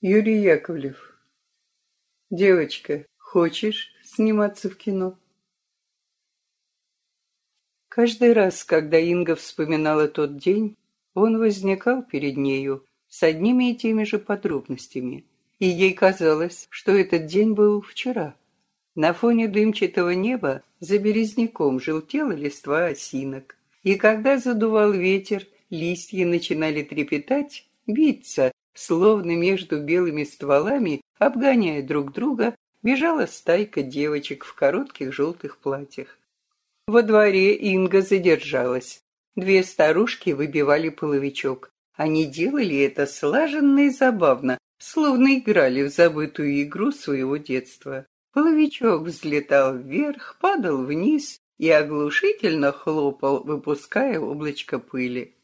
Юрий Яковлев. Девочка, хочешь сниматься в кино? Каждый раз, когда Инга вспоминала тот день, он возникал перед нею с одними и теми же подробностями, и ей казалось, что этот день был вчера. На фоне дымчатого неба за березняком желтела листва осинок, и когда задувал ветер, листья начинали трепетать, биться, Словно между белыми стволами, обгоняя друг друга, бежала стайка девочек в коротких желтых платьях. Во дворе Инга задержалась. Две старушки выбивали половичок. Они делали это слаженно и забавно, словно играли в забытую игру своего детства. Половичок взлетал вверх, падал вниз и оглушительно хлопал, выпуская облачко пыли.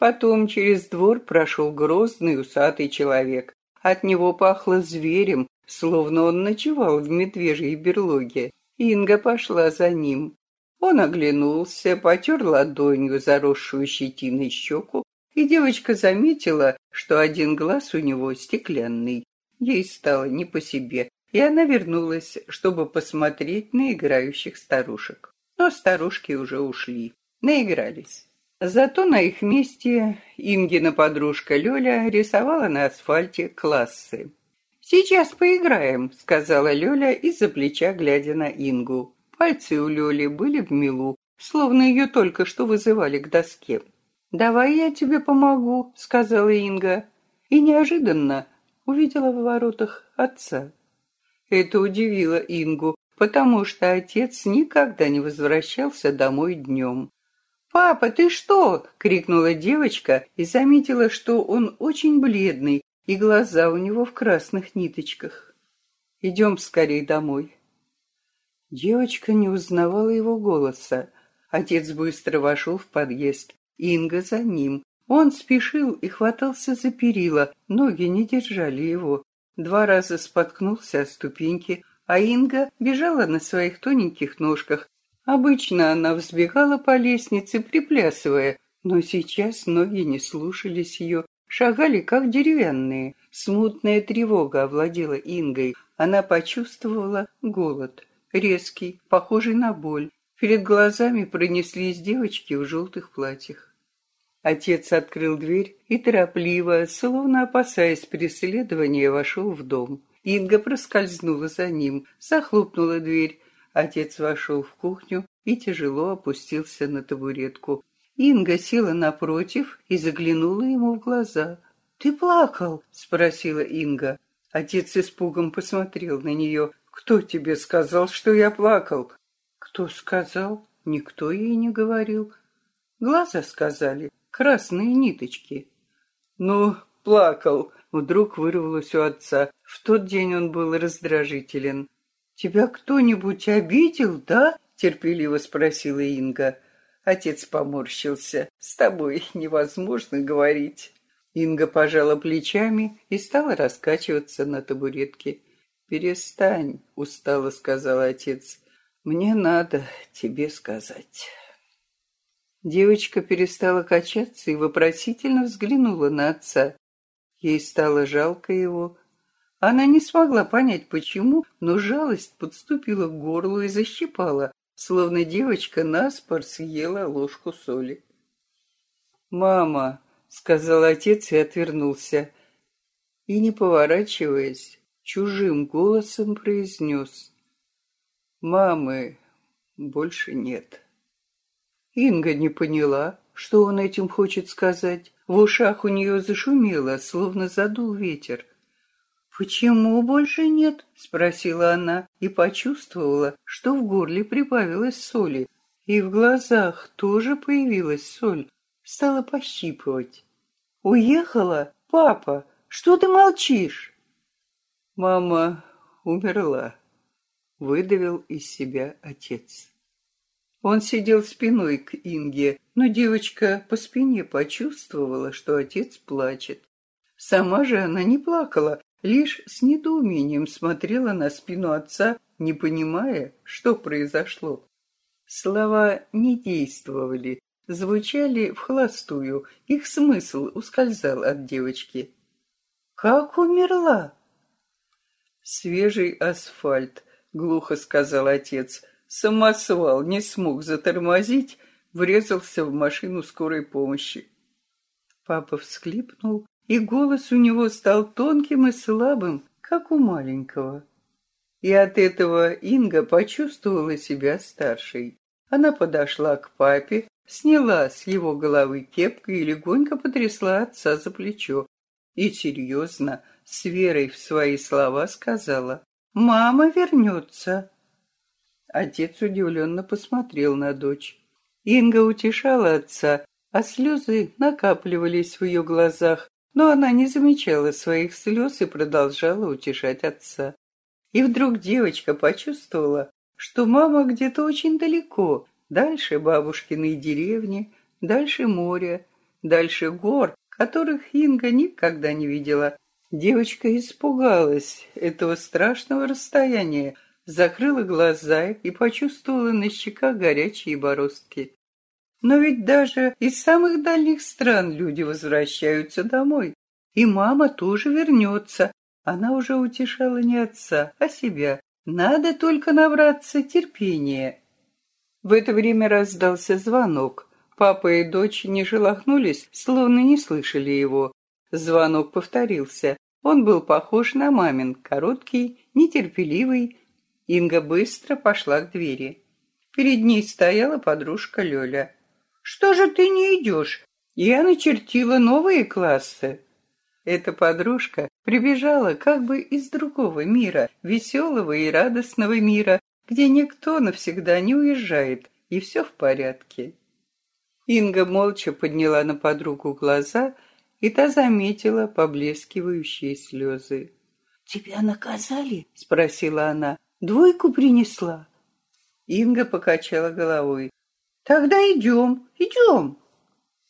Потом через двор прошел грозный усатый человек. От него пахло зверем, словно он ночевал в медвежьей берлоге. Инга пошла за ним. Он оглянулся, потер ладонью заросшую щетиной щеку, и девочка заметила, что один глаз у него стеклянный. Ей стало не по себе, и она вернулась, чтобы посмотреть на играющих старушек. Но старушки уже ушли, наигрались. Зато на их месте Ингина подружка Лёля рисовала на асфальте классы. «Сейчас поиграем», — сказала Лёля из-за плеча, глядя на Ингу. Пальцы у Лёли были в милу, словно ее только что вызывали к доске. «Давай я тебе помогу», — сказала Инга. И неожиданно увидела в воротах отца. Это удивило Ингу, потому что отец никогда не возвращался домой днем. «Папа, ты что?» — крикнула девочка и заметила, что он очень бледный, и глаза у него в красных ниточках. «Идем скорей домой». Девочка не узнавала его голоса. Отец быстро вошел в подъезд. Инга за ним. Он спешил и хватался за перила, ноги не держали его. Два раза споткнулся о ступеньки, а Инга бежала на своих тоненьких ножках, Обычно она взбегала по лестнице, приплясывая, но сейчас ноги не слушались ее, шагали как деревянные. Смутная тревога овладела Ингой. Она почувствовала голод, резкий, похожий на боль. Перед глазами пронеслись девочки в желтых платьях. Отец открыл дверь и торопливо, словно опасаясь преследования, вошел в дом. Инга проскользнула за ним, захлопнула дверь, Отец вошел в кухню и тяжело опустился на табуретку. Инга села напротив и заглянула ему в глаза. «Ты плакал?» — спросила Инга. Отец испугом посмотрел на нее. «Кто тебе сказал, что я плакал?» «Кто сказал?» Никто ей не говорил. Глаза сказали, красные ниточки. «Ну, плакал!» — вдруг вырвалось у отца. В тот день он был раздражителен. «Тебя кто-нибудь обидел, да?» — терпеливо спросила Инга. Отец поморщился. «С тобой невозможно говорить». Инга пожала плечами и стала раскачиваться на табуретке. «Перестань», — устало сказал отец. «Мне надо тебе сказать». Девочка перестала качаться и вопросительно взглянула на отца. Ей стало жалко его, она не смогла понять, почему, но жалость подступила к горлу и защипала, словно девочка наспор съела ложку соли. «Мама», — сказал отец и отвернулся, и, не поворачиваясь, чужим голосом произнес «Мамы больше нет». Инга не поняла, что он этим хочет сказать. В ушах у нее зашумело, словно задул ветер. «Почему больше нет?» — спросила она и почувствовала, что в горле прибавилось соли, и в глазах тоже появилась соль, стала пощипывать. «Уехала? Папа, что ты молчишь?» «Мама умерла», — выдавил из себя отец. Он сидел спиной к Инге, но девочка по спине почувствовала, что отец плачет. Сама же она не плакала, лишь с недоумением смотрела на спину отца, не понимая, что произошло. Слова не действовали, звучали в холостую, их смысл ускользал от девочки. Как умерла? Свежий асфальт, глухо сказал отец. Самосвал не смог затормозить, врезался в машину скорой помощи. Папа всхлипнул, и голос у него стал тонким и слабым, как у маленького. И от этого Инга почувствовала себя старшей. Она подошла к папе, сняла с его головы кепку и легонько потрясла отца за плечо. И серьезно, с верой в свои слова сказала «Мама вернется». Отец удивленно посмотрел на дочь. Инга утешала отца, а слезы накапливались в ее глазах, но она не замечала своих слез и продолжала утешать отца. И вдруг девочка почувствовала, что мама где-то очень далеко, дальше бабушкиной деревни, дальше моря, дальше гор, которых Инга никогда не видела. Девочка испугалась этого страшного расстояния, закрыла глаза и почувствовала на щеках горячие бороздки. Но ведь даже из самых дальних стран люди возвращаются домой. И мама тоже вернется. Она уже утешала не отца, а себя. Надо только набраться терпения. В это время раздался звонок. Папа и дочь не шелохнулись, словно не слышали его. Звонок повторился. Он был похож на мамин, короткий, нетерпеливый. Инга быстро пошла к двери. Перед ней стояла подружка Лёля. Что же ты не идешь? Я начертила новые классы. Эта подружка прибежала как бы из другого мира, веселого и радостного мира, где никто навсегда не уезжает, и все в порядке. Инга молча подняла на подругу глаза, и та заметила поблескивающие слезы. «Тебя наказали?» — спросила она. «Двойку принесла?» Инга покачала головой. Тогда идем, идем.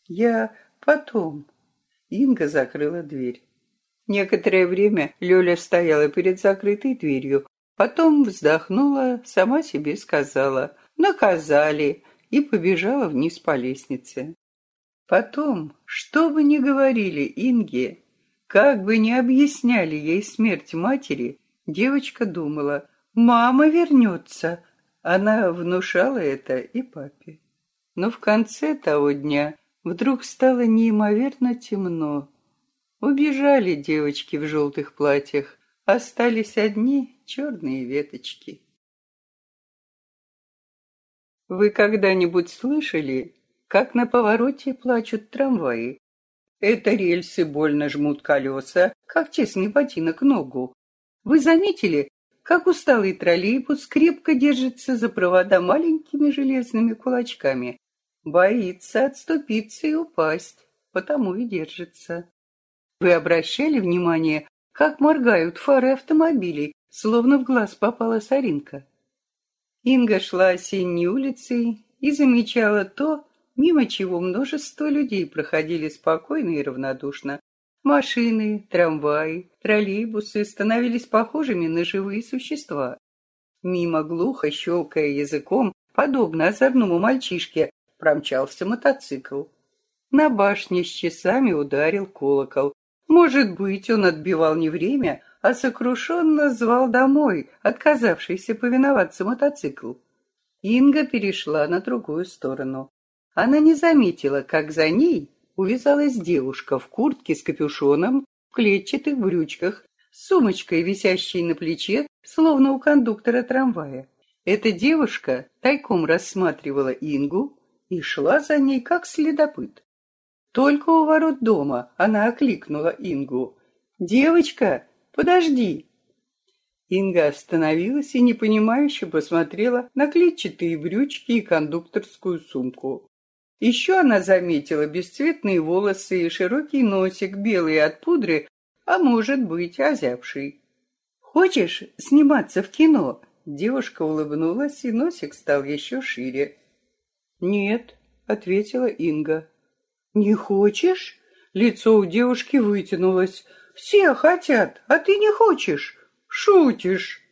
Я потом. Инга закрыла дверь. Некоторое время Лёля стояла перед закрытой дверью, потом вздохнула, сама себе сказала «наказали» и побежала вниз по лестнице. Потом, что бы ни говорили Инге, как бы ни объясняли ей смерть матери, девочка думала «мама вернется», она внушала это и папе. Но в конце того дня вдруг стало неимоверно темно. Убежали девочки в желтых платьях, остались одни черные веточки. Вы когда-нибудь слышали, как на повороте плачут трамваи? Это рельсы больно жмут колеса, как тесный ботинок ногу. Вы заметили, как усталый троллейбус крепко держится за провода маленькими железными кулачками. Боится отступиться и упасть, потому и держится. Вы обращали внимание, как моргают фары автомобилей, словно в глаз попала соринка? Инга шла осенней улицей и замечала то, мимо чего множество людей проходили спокойно и равнодушно, Машины, трамваи, троллейбусы становились похожими на живые существа. Мимо глухо, щелкая языком, подобно озорному мальчишке, промчался мотоцикл. На башне с часами ударил колокол. Может быть, он отбивал не время, а сокрушенно звал домой, отказавшийся повиноваться мотоцикл. Инга перешла на другую сторону. Она не заметила, как за ней увязалась девушка в куртке с капюшоном, в клетчатых брючках, с сумочкой, висящей на плече, словно у кондуктора трамвая. Эта девушка тайком рассматривала Ингу и шла за ней, как следопыт. Только у ворот дома она окликнула Ингу. «Девочка, подожди!» Инга остановилась и непонимающе посмотрела на клетчатые брючки и кондукторскую сумку. Еще она заметила бесцветные волосы и широкий носик, белый от пудры, а может быть, озябший. «Хочешь сниматься в кино?» Девушка улыбнулась, и носик стал еще шире. «Нет», — ответила Инга. «Не хочешь?» Лицо у девушки вытянулось. «Все хотят, а ты не хочешь. Шутишь».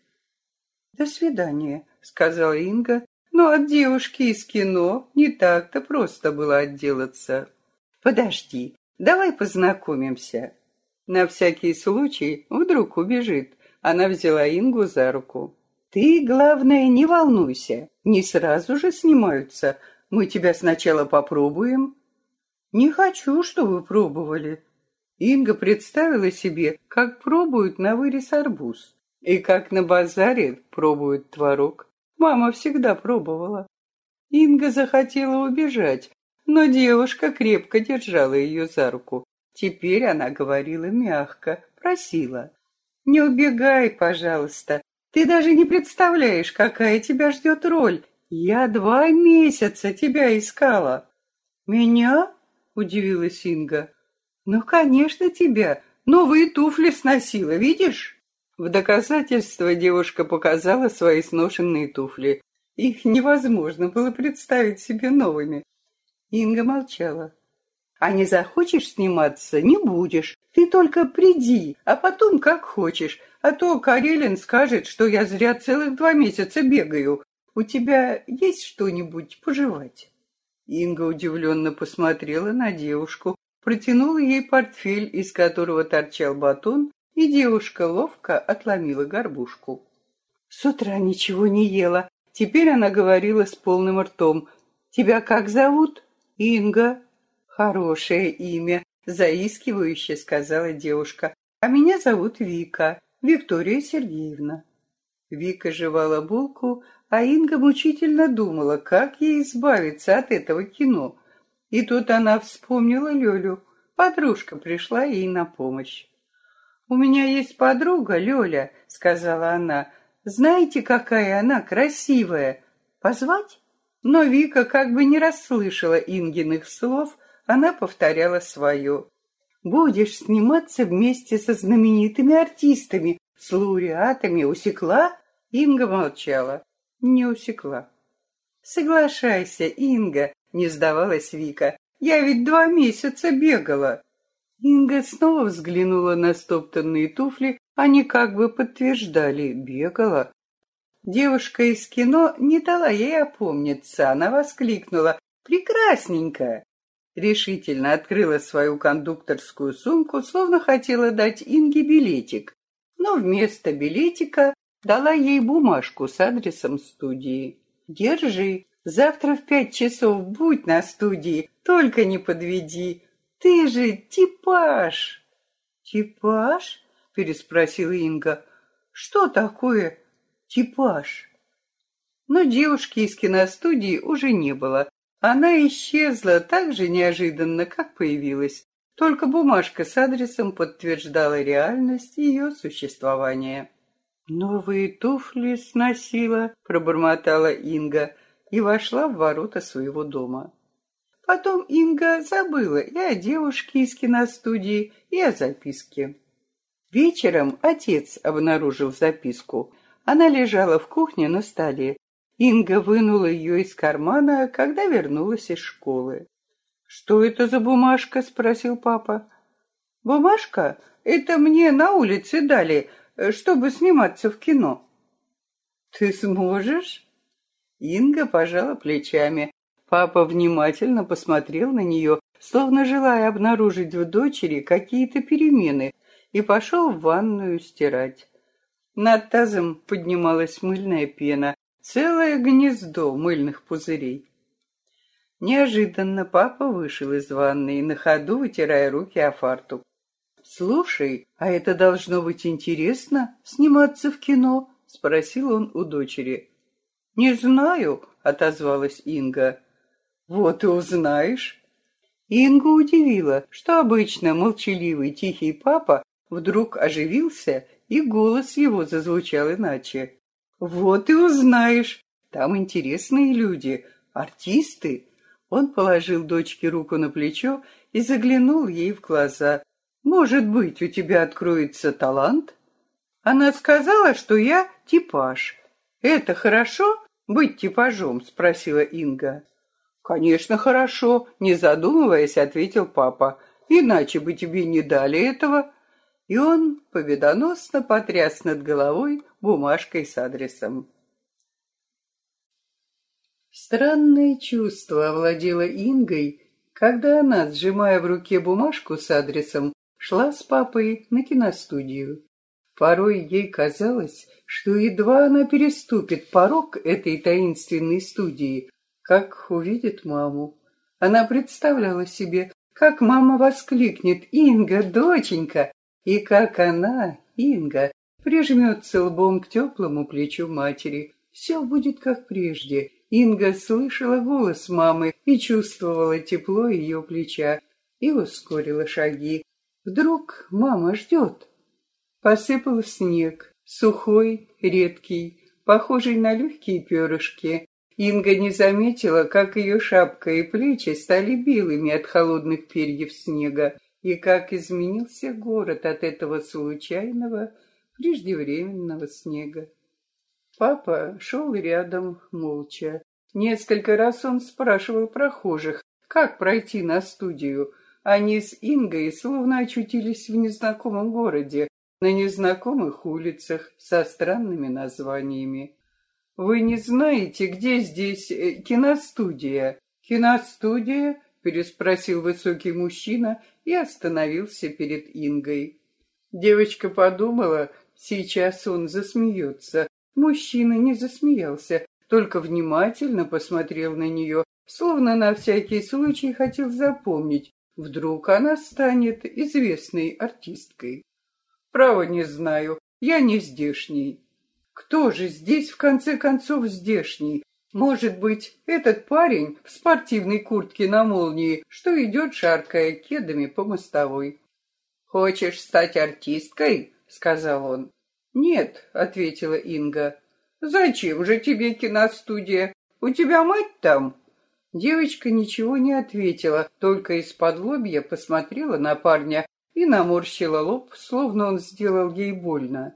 «До свидания», — сказала Инга но от девушки из кино не так-то просто было отделаться. Подожди, давай познакомимся. На всякий случай, вдруг убежит. Она взяла Ингу за руку. «Ты, главное, не волнуйся. Не сразу же снимаются. Мы тебя сначала попробуем». «Не хочу, чтобы пробовали». Инга представила себе, как пробуют на вырез арбуз. И как на базаре пробуют творог. Мама всегда пробовала. Инга захотела убежать, но девушка крепко держала ее за руку. Теперь она говорила мягко, просила. «Не убегай, пожалуйста. Ты даже не представляешь, какая тебя ждет роль. Я два месяца тебя искала». «Меня?» — удивилась Инга. «Ну, конечно, тебя. Новые туфли сносила, видишь?» В доказательство девушка показала свои сношенные туфли. Их невозможно было представить себе новыми. Инга молчала. «А не захочешь сниматься, не будешь. Ты только приди, а потом как хочешь. А то Карелин скажет, что я зря целых два месяца бегаю. У тебя есть что-нибудь пожевать?» Инга удивленно посмотрела на девушку, протянула ей портфель, из которого торчал батон, и девушка ловко отломила горбушку. С утра ничего не ела. Теперь она говорила с полным ртом. «Тебя как зовут?» «Инга». «Хорошее имя», — заискивающе сказала девушка. «А меня зовут Вика, Виктория Сергеевна». Вика жевала булку, а Инга мучительно думала, как ей избавиться от этого кино. И тут она вспомнила Лёлю. Подружка пришла ей на помощь. «У меня есть подруга, Лёля», — сказала она. «Знаете, какая она красивая? Позвать?» Но Вика как бы не расслышала Ингиных слов, она повторяла свое. «Будешь сниматься вместе со знаменитыми артистами, с лауреатами, усекла?» Инга молчала. Не усекла. «Соглашайся, Инга», — не сдавалась Вика. «Я ведь два месяца бегала». Инга снова взглянула на стоптанные туфли, они как бы подтверждали, бегала. Девушка из кино не дала ей опомниться, она воскликнула «Прекрасненько!» Решительно открыла свою кондукторскую сумку, словно хотела дать Инге билетик, но вместо билетика дала ей бумажку с адресом студии. «Держи, завтра в пять часов будь на студии, только не подведи, ты же типаж!» «Типаж?» — переспросила Инга. «Что такое типаж?» Но девушки из киностудии уже не было. Она исчезла так же неожиданно, как появилась. Только бумажка с адресом подтверждала реальность ее существования. «Новые туфли сносила», — пробормотала Инга и вошла в ворота своего дома. Потом Инга забыла и о девушке из киностудии, и о записке. Вечером отец обнаружил записку. Она лежала в кухне на столе. Инга вынула ее из кармана, когда вернулась из школы. «Что это за бумажка?» — спросил папа. «Бумажка? Это мне на улице дали, чтобы сниматься в кино». «Ты сможешь?» Инга пожала плечами. Папа внимательно посмотрел на нее, словно желая обнаружить в дочери какие-то перемены, и пошел в ванную стирать. Над тазом поднималась мыльная пена, целое гнездо мыльных пузырей. Неожиданно папа вышел из ванной, на ходу вытирая руки о фартук. «Слушай, а это должно быть интересно, сниматься в кино?» — спросил он у дочери. «Не знаю», — отозвалась Инга. Вот и узнаешь. Инга удивила, что обычно молчаливый тихий папа вдруг оживился, и голос его зазвучал иначе. Вот и узнаешь. Там интересные люди, артисты. Он положил дочке руку на плечо и заглянул ей в глаза. Может быть, у тебя откроется талант? Она сказала, что я типаж. Это хорошо быть типажом, спросила Инга. «Конечно, хорошо», — не задумываясь, ответил папа. «Иначе бы тебе не дали этого». И он победоносно потряс над головой бумажкой с адресом. Странное чувство овладело Ингой, когда она, сжимая в руке бумажку с адресом, шла с папой на киностудию. Порой ей казалось, что едва она переступит порог этой таинственной студии, как увидит маму. Она представляла себе, как мама воскликнет «Инга, доченька!» и как она, Инга, прижмется лбом к теплому плечу матери. Все будет как прежде. Инга слышала голос мамы и чувствовала тепло ее плеча и ускорила шаги. Вдруг мама ждет. Посыпал снег, сухой, редкий, похожий на легкие перышки. Инга не заметила, как ее шапка и плечи стали белыми от холодных перьев снега, и как изменился город от этого случайного, преждевременного снега. Папа шел рядом молча. Несколько раз он спрашивал прохожих, как пройти на студию. Они с Ингой словно очутились в незнакомом городе, на незнакомых улицах со странными названиями. «Вы не знаете, где здесь э, киностудия?» «Киностудия?» — переспросил высокий мужчина и остановился перед Ингой. Девочка подумала, сейчас он засмеется. Мужчина не засмеялся, только внимательно посмотрел на нее, словно на всякий случай хотел запомнить, вдруг она станет известной артисткой. Право не знаю, я не здешний. Кто же здесь, в конце концов, здешний? Может быть, этот парень в спортивной куртке на молнии, что идет, шаркая кедами по мостовой. «Хочешь стать артисткой?» — сказал он. «Нет», — ответила Инга. «Зачем же тебе киностудия? У тебя мать там?» Девочка ничего не ответила, только из-под лобья посмотрела на парня и наморщила лоб, словно он сделал ей больно.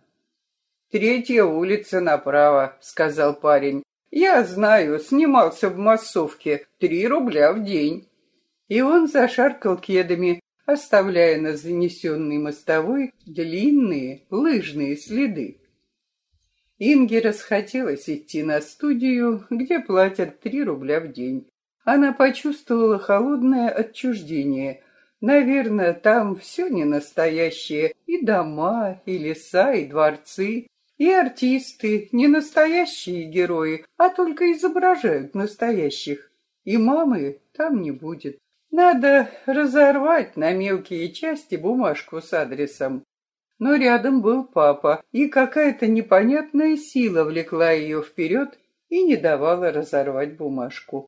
«Третья улица направо», — сказал парень. «Я знаю, снимался в массовке. Три рубля в день». И он зашаркал кедами, оставляя на занесенной мостовой длинные лыжные следы. Инге расхотелось идти на студию, где платят три рубля в день. Она почувствовала холодное отчуждение, Наверное, там все не настоящее. И дома, и леса, и дворцы. И артисты, не настоящие герои, а только изображают настоящих. И мамы там не будет. Надо разорвать на мелкие части бумажку с адресом. Но рядом был папа, и какая-то непонятная сила влекла ее вперед и не давала разорвать бумажку.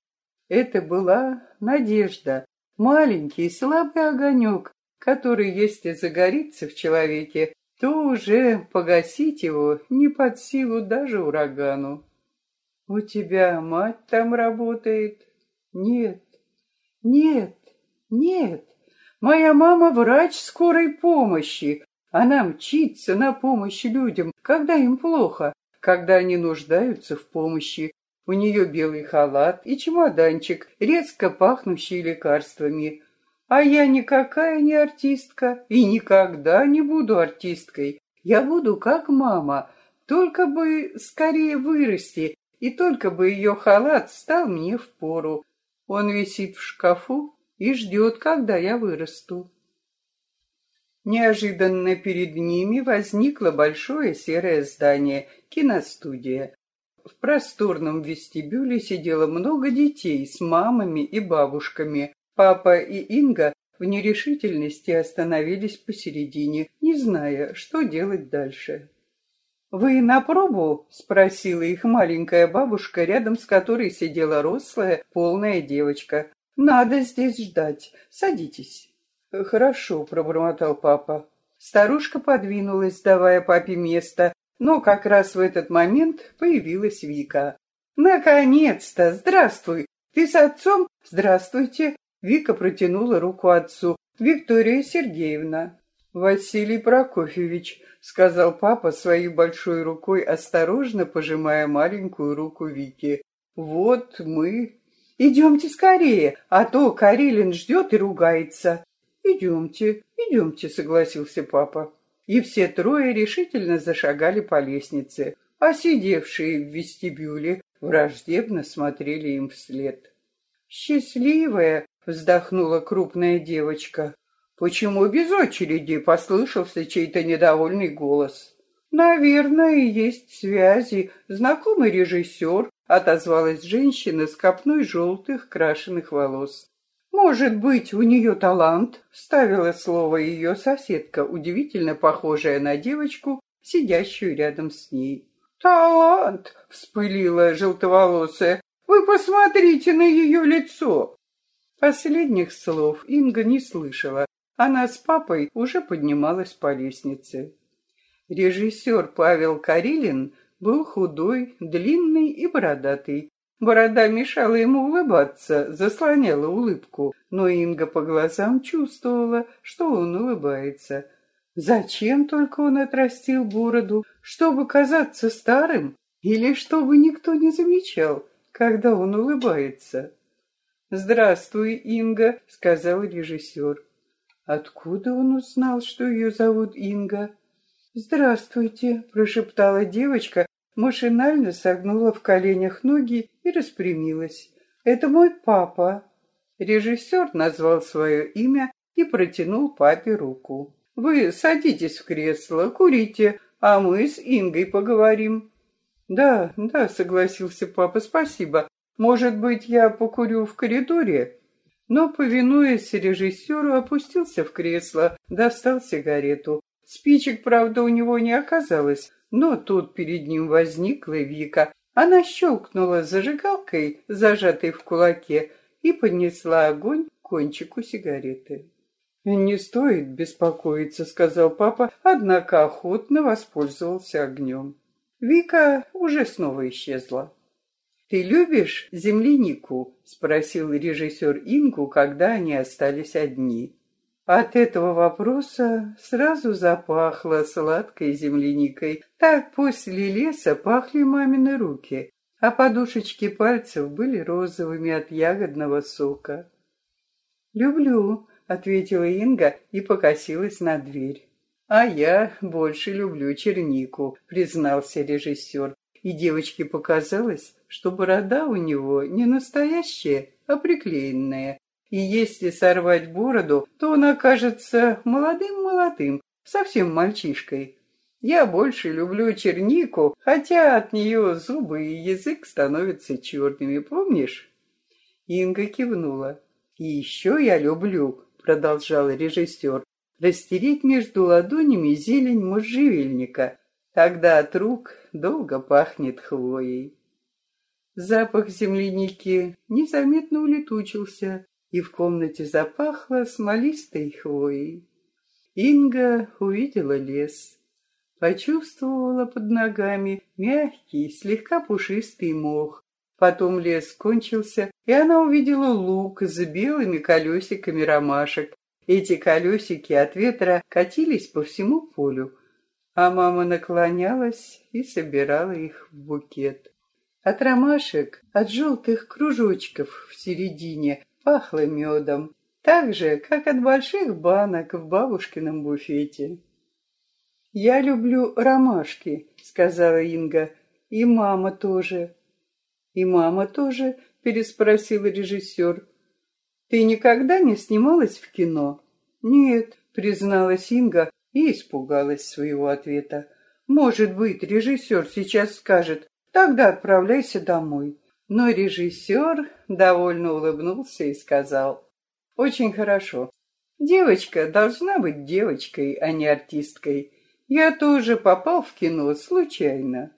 Это была надежда, Маленький слабый огонек, который, если загорится в человеке, то уже погасить его не под силу даже урагану. У тебя мать там работает? Нет, нет, нет. Моя мама врач скорой помощи. Она мчится на помощь людям, когда им плохо, когда они нуждаются в помощи, у нее белый халат и чемоданчик, резко пахнущий лекарствами. А я никакая не артистка и никогда не буду артисткой. Я буду как мама, только бы скорее вырасти, и только бы ее халат стал мне в пору. Он висит в шкафу и ждет, когда я вырасту. Неожиданно перед ними возникло большое серое здание, киностудия. В просторном вестибюле сидело много детей с мамами и бабушками. Папа и Инга в нерешительности остановились посередине, не зная, что делать дальше. «Вы на пробу?» — спросила их маленькая бабушка, рядом с которой сидела рослая, полная девочка. «Надо здесь ждать. Садитесь». «Хорошо», — пробормотал папа. Старушка подвинулась, давая папе место, но как раз в этот момент появилась Вика. «Наконец-то! Здравствуй! Ты с отцом? Здравствуйте!» Вика протянула руку отцу. «Виктория Сергеевна». «Василий Прокофьевич», — сказал папа своей большой рукой, осторожно пожимая маленькую руку Вики. «Вот мы...» «Идемте скорее, а то Карелин ждет и ругается». «Идемте, идемте», — согласился папа и все трое решительно зашагали по лестнице, а сидевшие в вестибюле враждебно смотрели им вслед. «Счастливая!» — вздохнула крупная девочка. Почему без очереди? Послышался чей-то недовольный голос. Наверное, есть связи. Знакомый режиссер, отозвалась женщина с копной желтых крашеных волос. Может быть, у нее талант, вставила слово ее соседка, удивительно похожая на девочку, сидящую рядом с ней. «Талант!» — вспылила желтоволосая. «Вы посмотрите на ее лицо!» Последних слов Инга не слышала. Она с папой уже поднималась по лестнице. Режиссер Павел Карелин был худой, длинный и бородатый. Борода мешала ему улыбаться, заслоняла улыбку, но Инга по глазам чувствовала, что он улыбается. Зачем только он отрастил бороду? Чтобы казаться старым? Или чтобы никто не замечал, когда он улыбается? «Здравствуй, Инга», — сказал режиссер. Откуда он узнал, что ее зовут Инга? «Здравствуйте», — прошептала девочка, машинально согнула в коленях ноги и распрямилась. «Это мой папа». Режиссер назвал свое имя и протянул папе руку. Вы садитесь в кресло, курите, а мы с Ингой поговорим. Да, да, согласился папа, спасибо. Может быть, я покурю в коридоре? Но, повинуясь режиссеру, опустился в кресло, достал сигарету. Спичек, правда, у него не оказалось, но тут перед ним возникла Вика. Она щелкнула зажигалкой, зажатой в кулаке, и поднесла огонь к кончику сигареты. «Не стоит беспокоиться», — сказал папа, однако охотно воспользовался огнем. Вика уже снова исчезла. «Ты любишь землянику?» — спросил режиссер Ингу, когда они остались одни. От этого вопроса сразу запахло сладкой земляникой. Так после леса пахли мамины руки, а подушечки пальцев были розовыми от ягодного сока. «Люблю», — ответила Инга и покосилась на дверь. «А я больше люблю чернику», — признался режиссер. И девочке показалось, что борода у него не настоящая, а приклеенная. И если сорвать бороду, то он окажется молодым-молодым, совсем мальчишкой. Я больше люблю чернику, хотя от нее зубы и язык становятся черными, помнишь? Инга кивнула. И еще я люблю продолжал режиссер, растереть между ладонями зелень можжевельника. Тогда от рук долго пахнет хвоей. Запах земляники незаметно улетучился, и в комнате запахло смолистой хвоей. Инга увидела лес, почувствовала под ногами мягкий, слегка пушистый мох, Потом лес кончился, и она увидела лук с белыми колесиками ромашек. Эти колесики от ветра катились по всему полю, а мама наклонялась и собирала их в букет. От ромашек, от желтых кружочков в середине пахло медом, так же, как от больших банок в бабушкином буфете. «Я люблю ромашки», — сказала Инга, — «и мама тоже». «И мама тоже?» — переспросил режиссер. «Ты никогда не снималась в кино?» «Нет», — призналась Инга и испугалась своего ответа. «Может быть, режиссер сейчас скажет, тогда отправляйся домой». Но режиссер довольно улыбнулся и сказал, «Очень хорошо. Девочка должна быть девочкой, а не артисткой. Я тоже попал в кино случайно».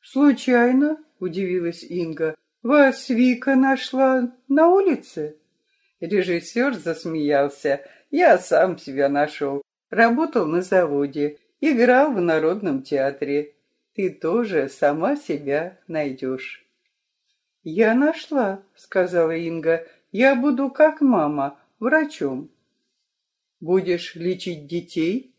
«Случайно?» удивилась Инга. Вас Вика нашла на улице? Режиссер засмеялся. Я сам себя нашел. Работал на заводе, играл в Народном театре. Ты тоже сама себя найдешь. Я нашла, сказала Инга. Я буду как мама, врачом. Будешь лечить детей?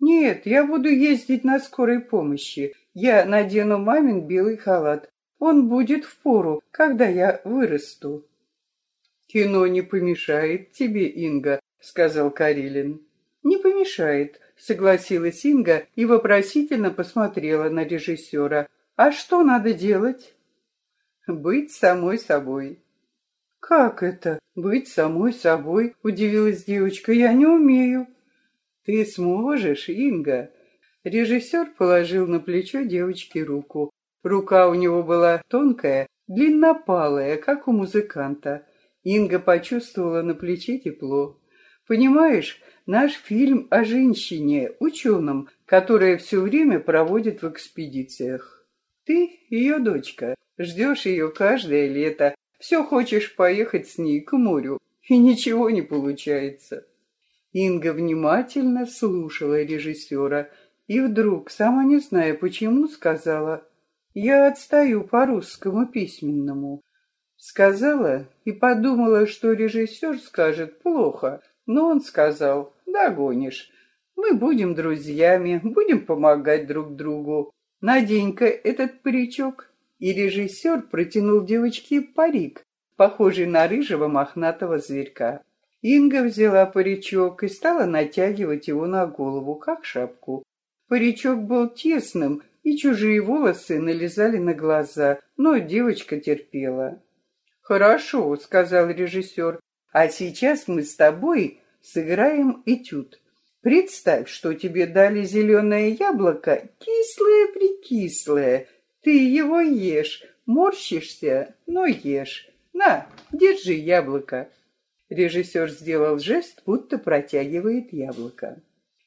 Нет, я буду ездить на скорой помощи. Я надену мамин белый халат. Он будет в пору, когда я вырасту. Кино не помешает тебе, Инга, сказал Карелин. Не помешает, согласилась Инга и вопросительно посмотрела на режиссера. А что надо делать? Быть самой собой. «Как это? Быть самой собой?» — удивилась девочка. «Я не умею». «Ты сможешь, Инга?» Режиссер положил на плечо девочки руку. Рука у него была тонкая, длиннопалая, как у музыканта. Инга почувствовала на плече тепло. «Понимаешь, наш фильм о женщине, ученом, которая все время проводит в экспедициях. Ты ее дочка, ждешь ее каждое лето, все хочешь поехать с ней к морю, и ничего не получается». Инга внимательно слушала режиссера и вдруг, сама не зная почему, сказала «Я отстаю по русскому письменному». Сказала и подумала, что режиссер скажет плохо, но он сказал «Догонишь». Мы будем друзьями, будем помогать друг другу. Надень-ка этот паричок. И режиссер протянул девочке парик, похожий на рыжего мохнатого зверька. Инга взяла паричок и стала натягивать его на голову, как шапку. Паричок был тесным, и чужие волосы налезали на глаза, но девочка терпела. «Хорошо», — сказал режиссер, — «а сейчас мы с тобой сыграем этюд. Представь, что тебе дали зеленое яблоко, кислое-прикислое. Ты его ешь, морщишься, но ешь. На, держи яблоко». Режиссер сделал жест, будто протягивает яблоко.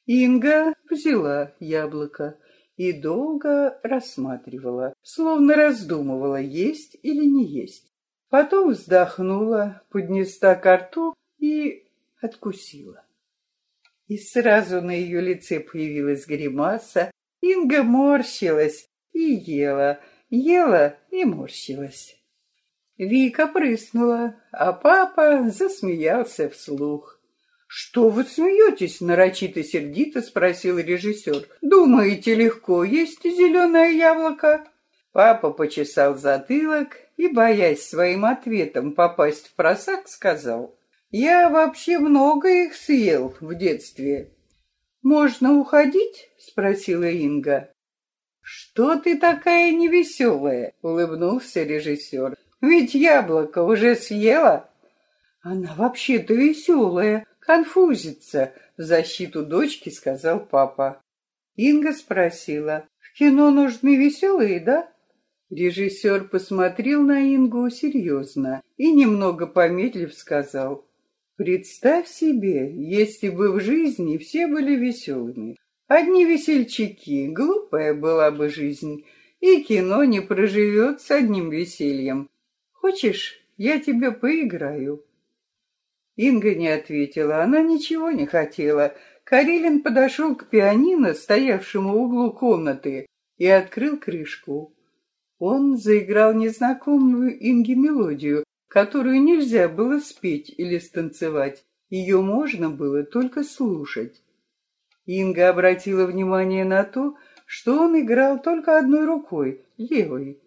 Инга взяла яблоко и долго рассматривала, словно раздумывала, есть или не есть. Потом вздохнула, поднесла ко рту и откусила. И сразу на ее лице появилась гримаса. Инга морщилась и ела, ела и морщилась. Вика прыснула, а папа засмеялся вслух. «Что вы смеетесь?» — нарочито сердито спросил режиссер. «Думаете, легко есть зеленое яблоко?» Папа почесал затылок и, боясь своим ответом попасть в просак, сказал. «Я вообще много их съел в детстве». «Можно уходить?» — спросила Инга. «Что ты такая невеселая?» — улыбнулся режиссер. «Ведь яблоко уже съела». «Она вообще-то веселая», конфузится, в защиту дочки сказал папа. Инга спросила, в кино нужны веселые, да? Режиссер посмотрел на Ингу серьезно и, немного помедлив, сказал, «Представь себе, если бы в жизни все были веселыми. Одни весельчаки, глупая была бы жизнь, и кино не проживет с одним весельем. Хочешь, я тебе поиграю?» Инга не ответила, она ничего не хотела. Карелин подошел к пианино, стоявшему в углу комнаты, и открыл крышку. Он заиграл незнакомую Инге мелодию, которую нельзя было спеть или станцевать. Ее можно было только слушать. Инга обратила внимание на то, что он играл только одной рукой, левой.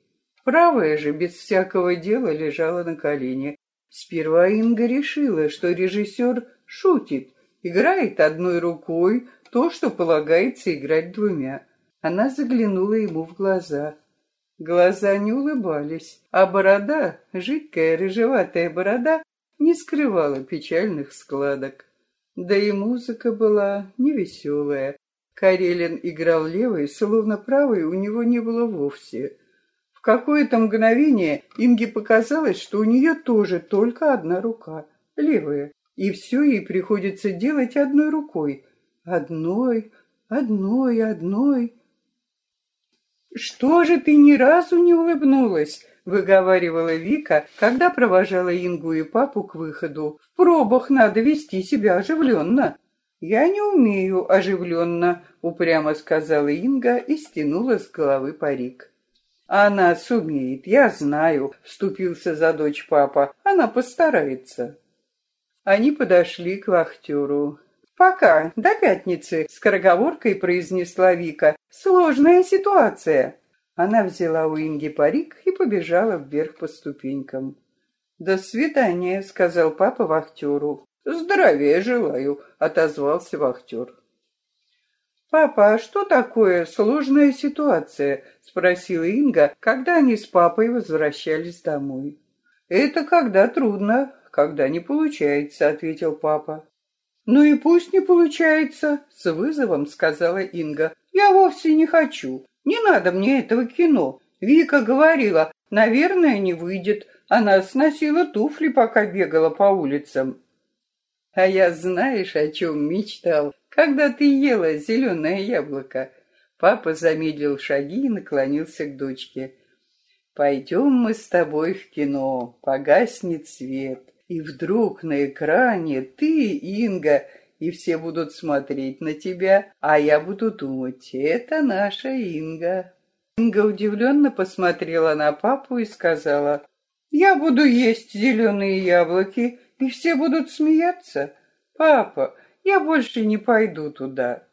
Правая же без всякого дела лежала на колене, Сперва Инга решила, что режиссер шутит, играет одной рукой то, что полагается играть двумя. Она заглянула ему в глаза. Глаза не улыбались, а борода, жидкая рыжеватая борода, не скрывала печальных складок. Да и музыка была невеселая. Карелин играл левой, словно правой у него не было вовсе какое-то мгновение Инге показалось, что у нее тоже только одна рука, левая, и все ей приходится делать одной рукой. Одной, одной, одной. «Что же ты ни разу не улыбнулась?» — выговаривала Вика, когда провожала Ингу и папу к выходу. «В пробах надо вести себя оживленно». «Я не умею оживленно», — упрямо сказала Инга и стянула с головы парик. Она сумеет, я знаю, вступился за дочь папа. Она постарается. Они подошли к вахтеру. «Пока, до пятницы», — скороговоркой произнесла Вика. «Сложная ситуация». Она взяла у Инги парик и побежала вверх по ступенькам. «До свидания», — сказал папа вахтеру. «Здравия желаю», — отозвался вахтер. «Папа, а что такое сложная ситуация?» — спросила Инга, когда они с папой возвращались домой. Это когда трудно, когда не получается, ответил папа. Ну и пусть не получается, с вызовом сказала Инга. Я вовсе не хочу. Не надо мне этого кино. Вика говорила, наверное, не выйдет. Она сносила туфли, пока бегала по улицам. А я знаешь, о чем мечтал, когда ты ела зеленое яблоко? Папа замедлил шаги и наклонился к дочке. Пойдем мы с тобой в кино, погаснет свет. И вдруг на экране ты, Инга, и все будут смотреть на тебя, а я буду думать, это наша Инга. Инга удивленно посмотрела на папу и сказала, я буду есть зеленые яблоки, и все будут смеяться. Папа, я больше не пойду туда.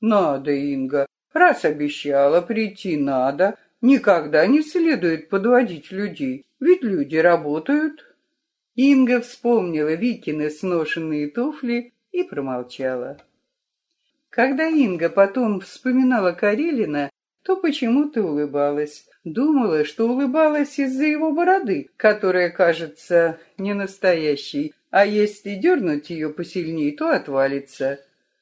Надо, Инга, раз обещала прийти, надо. Никогда не следует подводить людей, ведь люди работают. Инга вспомнила Викины сношенные туфли и промолчала. Когда Инга потом вспоминала Карелина, то почему-то улыбалась. Думала, что улыбалась из-за его бороды, которая кажется не настоящей, а если дернуть ее посильнее, то отвалится.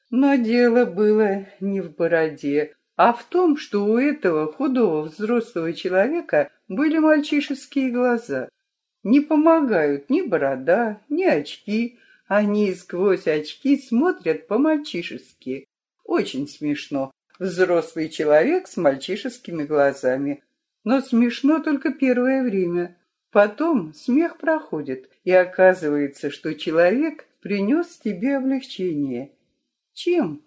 Но дело было не в бороде, а в том, что у этого худого взрослого человека были мальчишеские глаза. Не помогают ни борода, ни очки, они сквозь очки смотрят по-мальчишески. Очень смешно. Взрослый человек с мальчишескими глазами. Но смешно только первое время. Потом смех проходит, и оказывается, что человек принес тебе облегчение. Чем?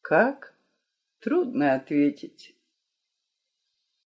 Как? Трудно ответить.